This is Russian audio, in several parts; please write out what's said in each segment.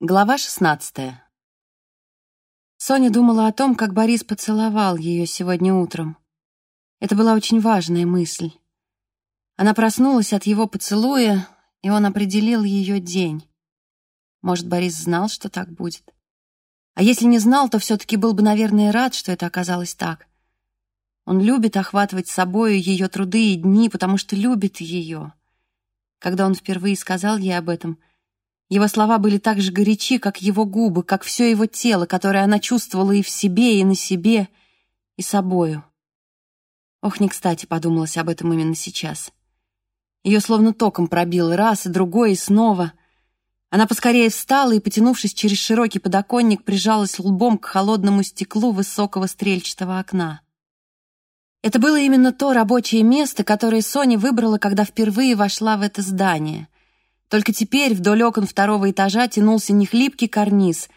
Глава 16. Соня думала о том, как Борис поцеловал ее сегодня утром. Это была очень важная мысль. Она проснулась от его поцелуя, и он определил ее день. Может, Борис знал, что так будет? А если не знал, то все-таки был бы, наверное, рад, что это оказалось так. Он любит охватывать собою ее труды и дни, потому что любит ее. Когда он впервые сказал ей об этом — его слова были так же горячи, как его губы, как все его тело, которое она чувствовала и в себе, и на себе, и собою. Ох, не кстати подумалось об этом именно сейчас. Ее словно током пробил раз, и другой, и снова. Она поскорее встала и, потянувшись через широкий подоконник, прижалась лбом к холодному стеклу высокого стрельчатого окна. Это было именно то рабочее место, которое Соня выбрала, когда впервые вошла в это здание — только теперь вдоль окон второго этажа тянулся не хлипкий карниз,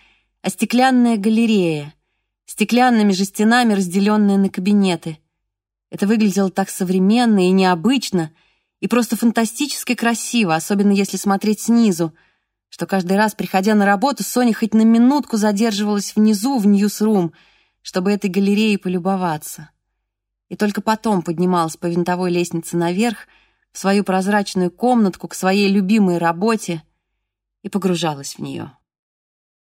а стеклянная галерея, стеклянными же стенами, разделенная на кабинеты. Это выглядело так современно и необычно, и просто фантастически красиво, особенно если смотреть снизу, что каждый раз, приходя на работу, Соня хоть на минутку задерживалась внизу, в Ньюсрум, чтобы этой галереей полюбоваться. И только потом поднималась по винтовой лестнице наверх, в свою прозрачную комнатку к своей любимой работе и погружалась в нее.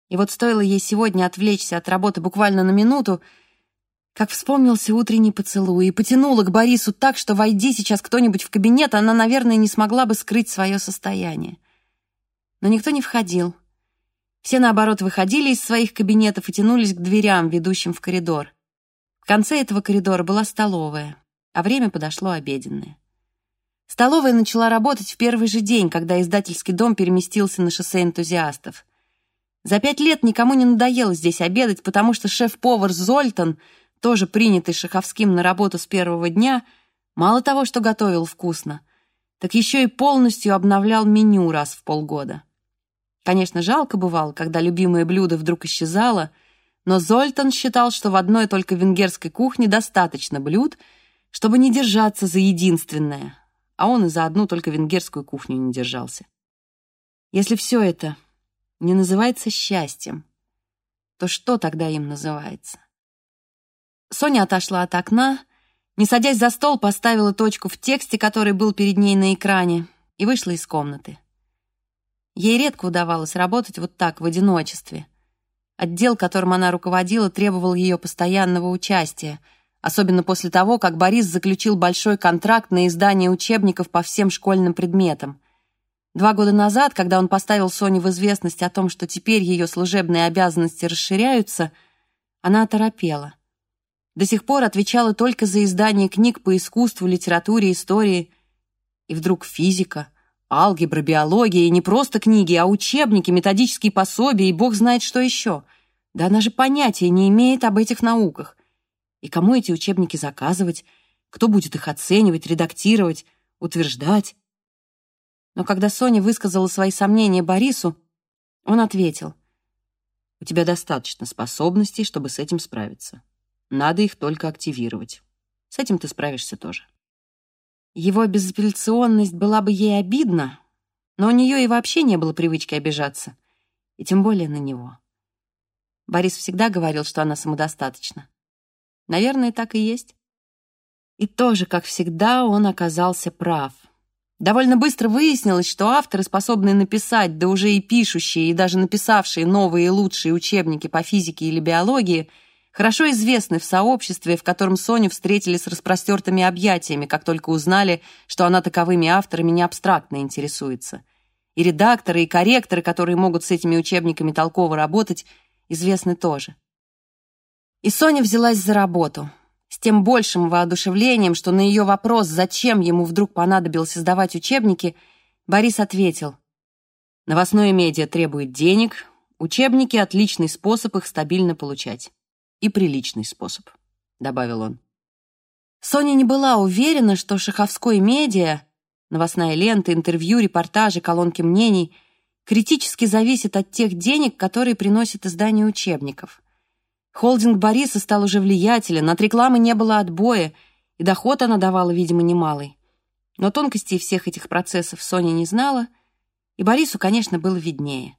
И вот стоило ей сегодня отвлечься от работы буквально на минуту, как вспомнился утренний поцелуй, и потянула к Борису так, что, войди сейчас кто-нибудь в кабинет, она, наверное, не смогла бы скрыть свое состояние. Но никто не входил. Все, наоборот, выходили из своих кабинетов и тянулись к дверям, ведущим в коридор. В конце этого коридора была столовая, а время подошло обеденное. Столовая начала работать в первый же день, когда издательский дом переместился на шоссе энтузиастов. За пять лет никому не надоело здесь обедать, потому что шеф-повар Зольтан, тоже принятый Шаховским на работу с первого дня, мало того, что готовил вкусно, так еще и полностью обновлял меню раз в полгода. Конечно, жалко бывало, когда любимое блюдо вдруг исчезало, но Зольтан считал, что в одной только венгерской кухне достаточно блюд, чтобы не держаться за единственное, а он и за одну только венгерскую кухню не держался. Если все это не называется счастьем, то что тогда им называется? Соня отошла от окна, не садясь за стол, поставила точку в тексте, который был перед ней на экране, и вышла из комнаты. Ей редко удавалось работать вот так, в одиночестве. Отдел, которым она руководила, требовал ее постоянного участия — особенно после того, как Борис заключил большой контракт на издание учебников по всем школьным предметам. Два года назад, когда он поставил Соню в известность о том, что теперь ее служебные обязанности расширяются, она оторопела. До сих пор отвечала только за издание книг по искусству, литературе, истории. И вдруг физика, алгебра, биология, и не просто книги, а учебники, методические пособия и бог знает что еще. Да она же понятия не имеет об этих науках. И кому эти учебники заказывать? Кто будет их оценивать, редактировать, утверждать? Но когда Соня высказала свои сомнения Борису, он ответил. «У тебя достаточно способностей, чтобы с этим справиться. Надо их только активировать. С этим ты справишься тоже». Его безапелляционность была бы ей обидна, но у нее и вообще не было привычки обижаться, и тем более на него. Борис всегда говорил, что она самодостаточна. Наверное, так и есть. И тоже, как всегда, он оказался прав. Довольно быстро выяснилось, что авторы, способные написать, да уже и пишущие, и даже написавшие новые и лучшие учебники по физике или биологии, хорошо известны в сообществе, в котором Соню встретили с распростертыми объятиями, как только узнали, что она таковыми авторами не абстрактно интересуется. И редакторы, и корректоры, которые могут с этими учебниками толково работать, известны тоже. И Соня взялась за работу. С тем большим воодушевлением, что на ее вопрос, зачем ему вдруг понадобилось создавать учебники, Борис ответил. «Новостное медиа требует денег, учебники — отличный способ их стабильно получать. И приличный способ», — добавил он. Соня не была уверена, что шаховской медиа, новостная лента, интервью, репортажи, колонки мнений — критически зависит от тех денег, которые приносит издание учебников. Холдинг Бориса стал уже влиятелен, от рекламы не было отбоя, и доход она давала, видимо, немалый. Но тонкостей всех этих процессов Соня не знала, и Борису, конечно, было виднее.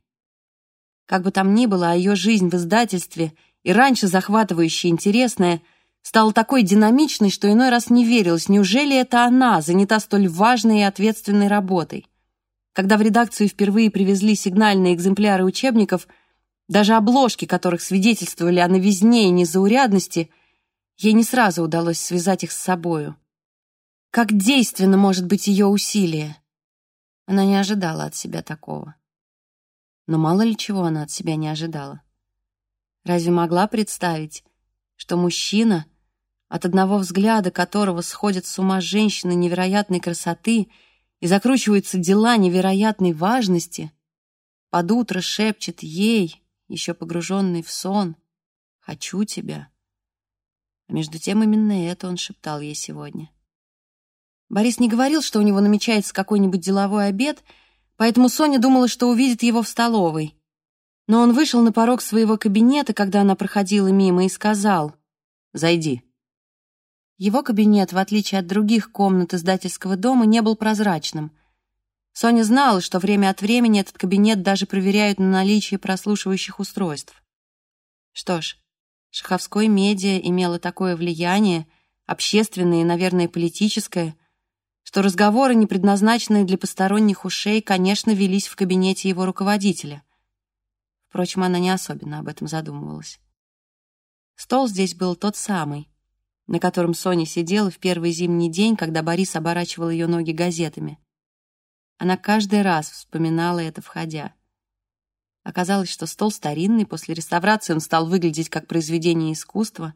Как бы там ни было, а ее жизнь в издательстве, и раньше захватывающая интересная, стала такой динамичной, что иной раз не верилось, неужели это она занята столь важной и ответственной работой. Когда в редакцию впервые привезли сигнальные экземпляры учебников, даже обложки которых свидетельствовали о новизне и незаурядности, ей не сразу удалось связать их с собою. Как действенно может быть ее усилие? Она не ожидала от себя такого. Но мало ли чего она от себя не ожидала. Разве могла представить, что мужчина, от одного взгляда которого сходят с ума женщины невероятной красоты и закручиваются дела невероятной важности, под утро шепчет ей, еще погруженный в сон, «Хочу тебя». А между тем именно это он шептал ей сегодня. Борис не говорил, что у него намечается какой-нибудь деловой обед, поэтому Соня думала, что увидит его в столовой. Но он вышел на порог своего кабинета, когда она проходила мимо, и сказал «Зайди». Его кабинет, в отличие от других комнат издательского дома, не был прозрачным. Соня знала, что время от времени этот кабинет даже проверяют на наличие прослушивающих устройств. Что ж, Шаховской медиа имела такое влияние, общественное и, наверное, политическое, что разговоры, не предназначенные для посторонних ушей, конечно, велись в кабинете его руководителя. Впрочем, она не особенно об этом задумывалась. Стол здесь был тот самый, на котором Соня сидела в первый зимний день, когда Борис оборачивал ее ноги газетами. Она каждый раз вспоминала это, входя. Оказалось, что стол старинный, после реставрации он стал выглядеть как произведение искусства,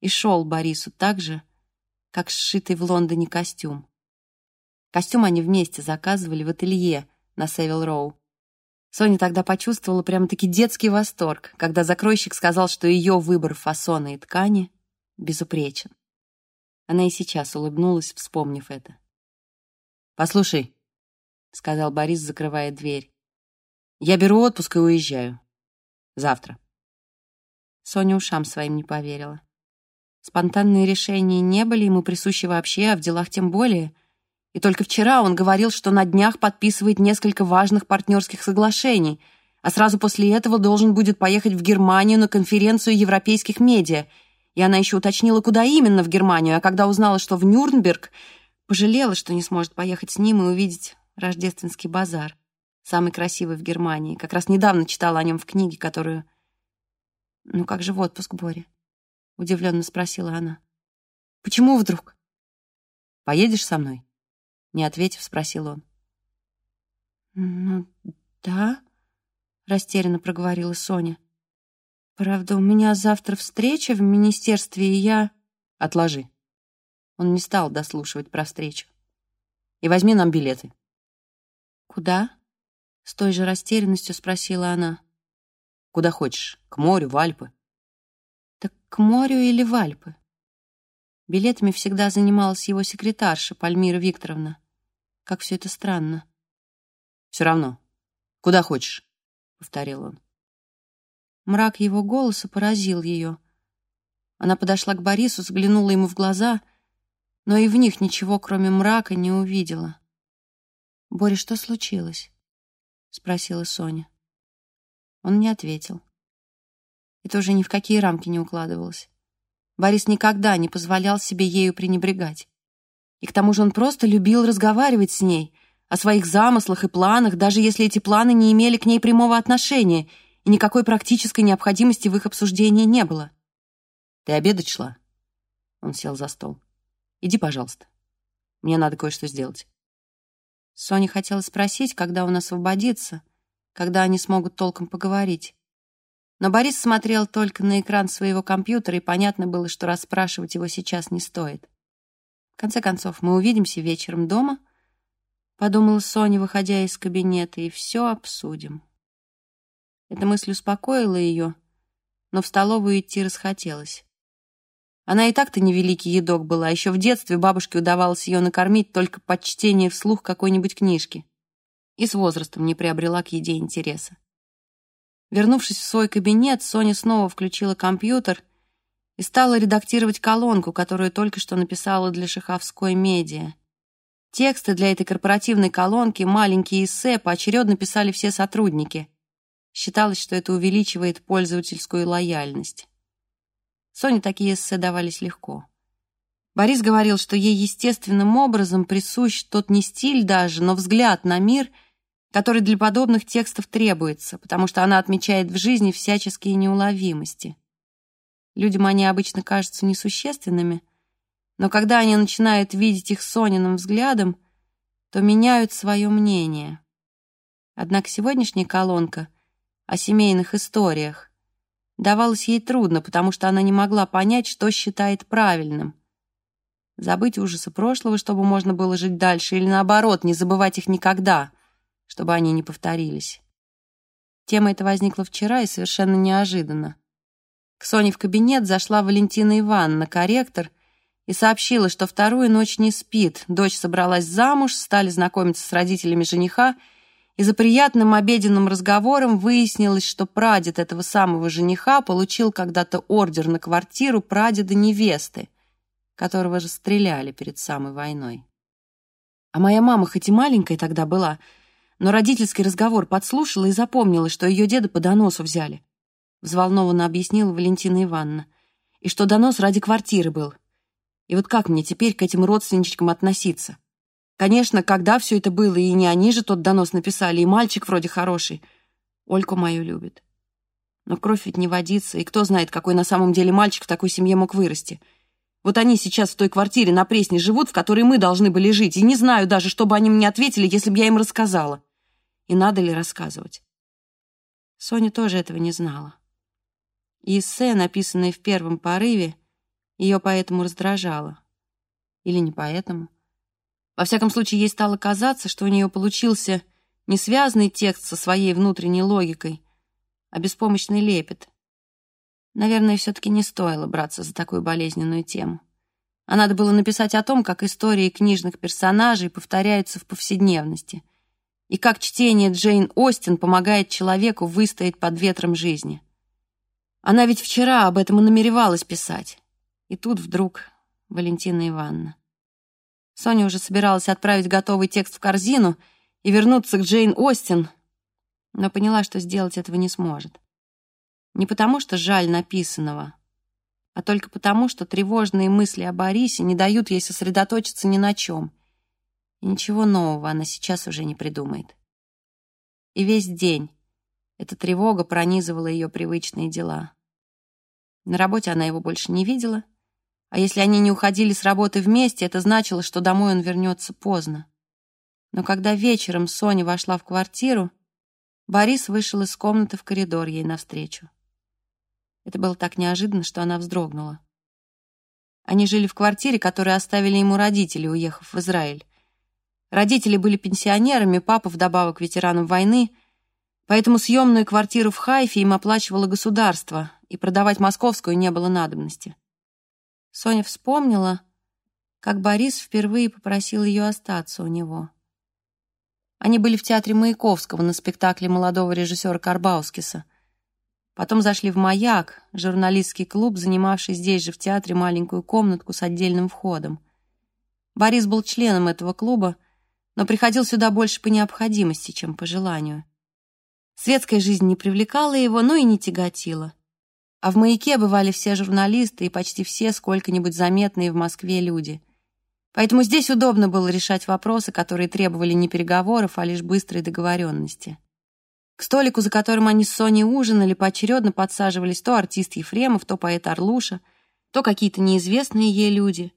и шел Борису так же, как сшитый в Лондоне костюм. Костюм они вместе заказывали в ателье на Севил Роу. Соня тогда почувствовала прямо-таки детский восторг, когда закройщик сказал, что ее выбор фасона и ткани безупречен. Она и сейчас улыбнулась, вспомнив это. «Послушай», — сказал Борис, закрывая дверь, «я беру отпуск и уезжаю. Завтра». Соня ушам своим не поверила. Спонтанные решения не были ему присущи вообще, а в делах тем более — и только вчера он говорил, что на днях подписывает несколько важных партнерских соглашений, а сразу после этого должен будет поехать в Германию на конференцию европейских медиа. И она еще уточнила, куда именно в Германию, а когда узнала, что в Нюрнберг, пожалела, что не сможет поехать с ним и увидеть рождественский базар, самый красивый в Германии. Как раз недавно читала о нем в книге, которую... «Ну как же в отпуск, Боря?» — удивленно спросила она. «Почему вдруг?» «Поедешь со мной?» Не ответив, спросил он. «Ну, да», — растерянно проговорила Соня. «Правда, у меня завтра встреча в министерстве, и я...» «Отложи». Он не стал дослушивать про встречу. «И возьми нам билеты». «Куда?» — с той же растерянностью спросила она. «Куда хочешь. К морю, в Альпы». «Так к морю или в Альпы?» Билетами всегда занималась его секретарша Пальмира Викторовна. Как все это странно. «Все равно. Куда хочешь», — повторил он. Мрак его голоса поразил ее. Она подошла к Борису, взглянула ему в глаза, но и в них ничего, кроме мрака, не увидела. «Боря, что случилось?» — спросила Соня. Он не ответил. Это уже ни в какие рамки не укладывалось. Борис никогда не позволял себе ею пренебрегать. И к тому же он просто любил разговаривать с ней о своих замыслах и планах, даже если эти планы не имели к ней прямого отношения, и никакой практической необходимости в их обсуждении не было. «Ты обедать шла?» Он сел за стол. «Иди, пожалуйста. Мне надо кое-что сделать». Соня хотела спросить, когда он освободится, когда они смогут толком поговорить. Но Борис смотрел только на экран своего компьютера, и понятно было, что расспрашивать его сейчас не стоит. В конце концов, мы увидимся вечером дома, подумала Соня, выходя из кабинета, и все обсудим. Эта мысль успокоила ее, но в столовую идти расхотелось. Она и так-то невеликий едок была, еще в детстве бабушке удавалось ее накормить только под чтение вслух какой-нибудь книжки. И с возрастом не приобрела к еде интереса. Вернувшись в свой кабинет, Соня снова включила компьютер и стала редактировать колонку, которую только что написала для Шаховской медиа. Тексты для этой корпоративной колонки, маленькие эссе, поочередно писали все сотрудники. Считалось, что это увеличивает пользовательскую лояльность. Соне такие эссе давались легко. Борис говорил, что ей естественным образом присущ тот не стиль даже, но взгляд на мир, который для подобных текстов требуется, потому что она отмечает в жизни всяческие неуловимости. Людям они обычно кажутся несущественными, но когда они начинают видеть их Сониным взглядом, то меняют свое мнение. Однако сегодняшняя колонка о семейных историях давалась ей трудно, потому что она не могла понять, что считает правильным. Забыть ужасы прошлого, чтобы можно было жить дальше, или наоборот, не забывать их никогда, чтобы они не повторились. Тема эта возникла вчера и совершенно неожиданно. К Соне в кабинет зашла Валентина Ивановна, корректор, и сообщила, что вторую ночь не спит. Дочь собралась замуж, стали знакомиться с родителями жениха, и за приятным обеденным разговором выяснилось, что прадед этого самого жениха получил когда-то ордер на квартиру прадеда невесты, которого же стреляли перед самой войной. А моя мама хоть и маленькая тогда была, но родительский разговор подслушала и запомнила, что ее деда по доносу взяли. — взволнованно объяснила Валентина Ивановна. «И что донос ради квартиры был. И вот как мне теперь к этим родственничкам относиться? Конечно, когда все это было, и не они же тот донос написали, и мальчик вроде хороший. Ольку мою любит. Но кровь ведь не водится, и кто знает, какой на самом деле мальчик в такой семье мог вырасти. Вот они сейчас в той квартире на Пресне живут, в которой мы должны были жить, и не знаю даже, что бы они мне ответили, если бы я им рассказала. И надо ли рассказывать? Соня тоже этого не знала. И эссе, написанное в первом порыве, ее поэтому раздражало. Или не поэтому. Во всяком случае, ей стало казаться, что у нее получился не связанный текст со своей внутренней логикой, а беспомощный лепет. Наверное, все-таки не стоило браться за такую болезненную тему. А надо было написать о том, как истории книжных персонажей повторяются в повседневности, и как чтение Джейн Остин помогает человеку выстоять под ветром жизни. Она ведь вчера об этом и намеревалась писать. И тут вдруг Валентина Ивановна. Соня уже собиралась отправить готовый текст в корзину и вернуться к Джейн Остин, но поняла, что сделать этого не сможет. Не потому, что жаль написанного, а только потому, что тревожные мысли о Борисе не дают ей сосредоточиться ни на чем. И ничего нового она сейчас уже не придумает. И весь день эта тревога пронизывала ее привычные дела. На работе она его больше не видела, а если они не уходили с работы вместе, это значило, что домой он вернется поздно. Но когда вечером Соня вошла в квартиру, Борис вышел из комнаты в коридор ей навстречу. Это было так неожиданно, что она вздрогнула. Они жили в квартире, которую оставили ему родители, уехав в Израиль. Родители были пенсионерами, папа вдобавок ветераном войны — Поэтому съемную квартиру в Хайфе им оплачивало государство, и продавать московскую не было надобности. Соня вспомнила, как Борис впервые попросил ее остаться у него. Они были в театре Маяковского на спектакле молодого режиссера Карбаускиса. Потом зашли в «Маяк», журналистский клуб, занимавший здесь же в театре маленькую комнатку с отдельным входом. Борис был членом этого клуба, но приходил сюда больше по необходимости, чем по желанию. Светская жизнь не привлекала его, но и не тяготила. А в «Маяке» бывали все журналисты и почти все сколько-нибудь заметные в Москве люди. Поэтому здесь удобно было решать вопросы, которые требовали не переговоров, а лишь быстрой договоренности. К столику, за которым они с Соней ужинали, поочередно подсаживались то артист Ефремов, то поэт Орлуша, то какие-то неизвестные ей люди.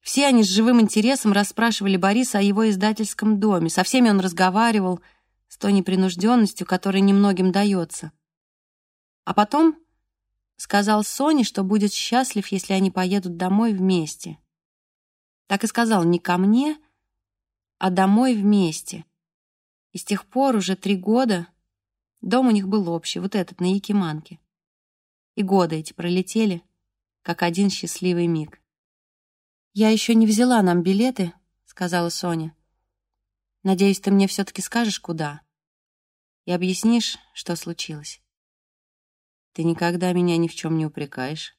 Все они с живым интересом расспрашивали Бориса о его издательском доме, со всеми он разговаривал — с той непринужденностью, которая немногим дается. А потом сказал Соне, что будет счастлив, если они поедут домой вместе. Так и сказал не ко мне, а домой вместе. И с тех пор уже три года дом у них был общий, вот этот, на Якиманке. И годы эти пролетели, как один счастливый миг. «Я еще не взяла нам билеты», — сказала Соня. Надеюсь, ты мне все-таки скажешь, куда. И объяснишь, что случилось. Ты никогда меня ни в чем не упрекаешь.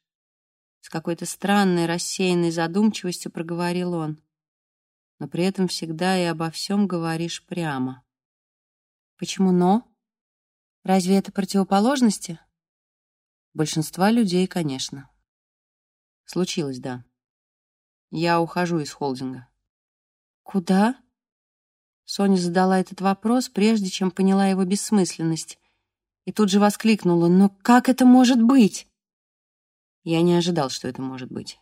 С какой-то странной, рассеянной задумчивостью проговорил он. Но при этом всегда и обо всем говоришь прямо. Почему «но»? Разве это противоположности? Большинства людей, конечно. Случилось, да. Я ухожу из холдинга. Куда? Соня задала этот вопрос, прежде чем поняла его бессмысленность, и тут же воскликнула, «Но как это может быть?» Я не ожидал, что это может быть.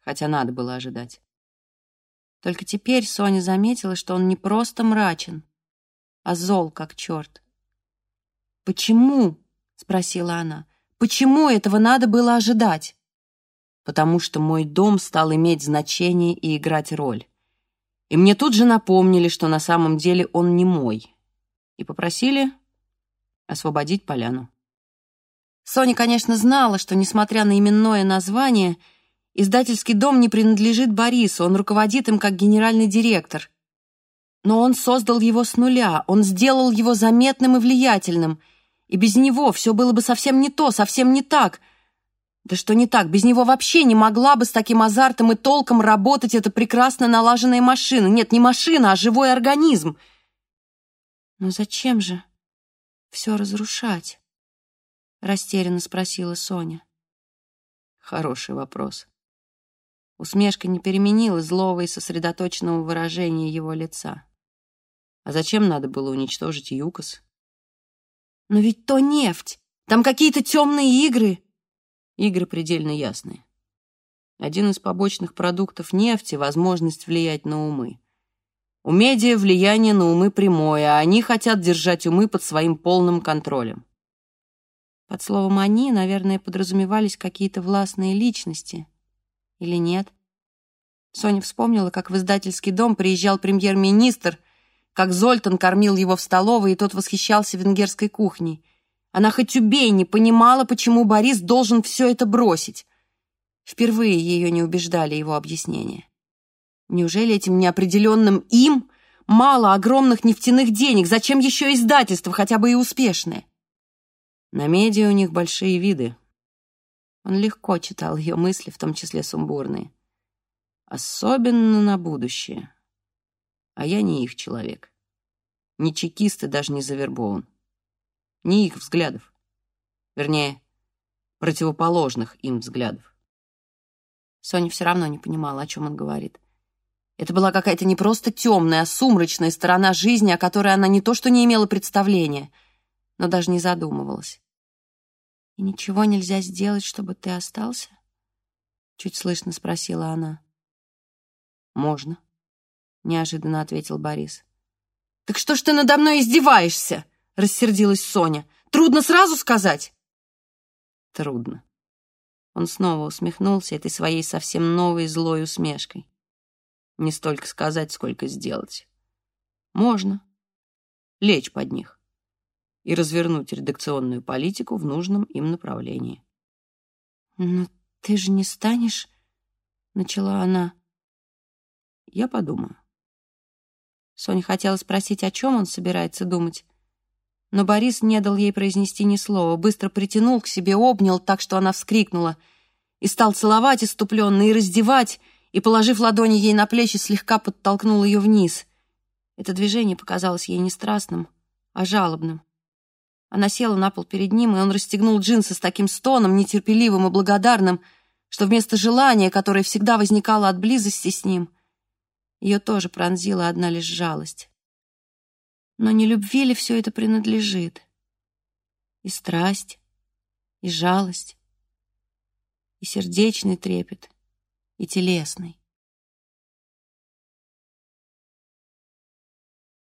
Хотя надо было ожидать. Только теперь Соня заметила, что он не просто мрачен, а зол, как черт. «Почему?» — спросила она. «Почему этого надо было ожидать?» «Потому что мой дом стал иметь значение и играть роль. И мне тут же напомнили, что на самом деле он не мой, и попросили освободить поляну. Соня, конечно, знала, что, несмотря на именное название, издательский дом не принадлежит Борису, он руководит им как генеральный директор. Но он создал его с нуля, он сделал его заметным и влиятельным, и без него все было бы совсем не то, совсем не так — да что не так? Без него вообще не могла бы с таким азартом и толком работать эта прекрасно налаженная машина. Нет, не машина, а живой организм. Но зачем же все разрушать? Растерянно спросила Соня. Хороший вопрос. Усмешка не переменила злого и сосредоточенного выражения его лица. А зачем надо было уничтожить ЮКОС? Но ведь то нефть. Там какие-то темные игры. Игры предельно ясны. Один из побочных продуктов нефти — возможность влиять на умы. У медиа влияние на умы прямое, а они хотят держать умы под своим полным контролем. Под словом «они», наверное, подразумевались какие-то властные личности. Или нет? Соня вспомнила, как в издательский дом приезжал премьер-министр, как Зольтан кормил его в столовой, и тот восхищался венгерской кухней — она хоть убей не понимала, почему Борис должен все это бросить. Впервые ее не убеждали его объяснения. Неужели этим неопределенным «им» мало огромных нефтяных денег? Зачем еще издательство, хотя бы и успешное? На медиа у них большие виды. Он легко читал ее мысли, в том числе сумбурные. Особенно на будущее. А я не их человек. Ни чекист и даже не завербован ни их взглядов. Вернее, противоположных им взглядов. Соня все равно не понимала, о чем он говорит. Это была какая-то не просто темная, а сумрачная сторона жизни, о которой она не то что не имела представления, но даже не задумывалась. «И ничего нельзя сделать, чтобы ты остался?» Чуть слышно спросила она. «Можно», — неожиданно ответил Борис. «Так что ж ты надо мной издеваешься?» — рассердилась Соня. «Трудно сразу сказать?» «Трудно». Он снова усмехнулся этой своей совсем новой злой усмешкой. Не столько сказать, сколько сделать. Можно лечь под них и развернуть редакционную политику в нужном им направлении. «Но ты же не станешь...» — начала она. «Я подумаю». Соня хотела спросить, о чем он собирается думать, но Борис не дал ей произнести ни слова, быстро притянул к себе, обнял так, что она вскрикнула, и стал целовать иступленно и раздевать, и, положив ладони ей на плечи, слегка подтолкнул ее вниз. Это движение показалось ей не страстным, а жалобным. Она села на пол перед ним, и он расстегнул джинсы с таким стоном, нетерпеливым и благодарным, что вместо желания, которое всегда возникало от близости с ним, ее тоже пронзила одна лишь жалость. Но не любви ли все это принадлежит? И страсть, и жалость, и сердечный трепет, и телесный.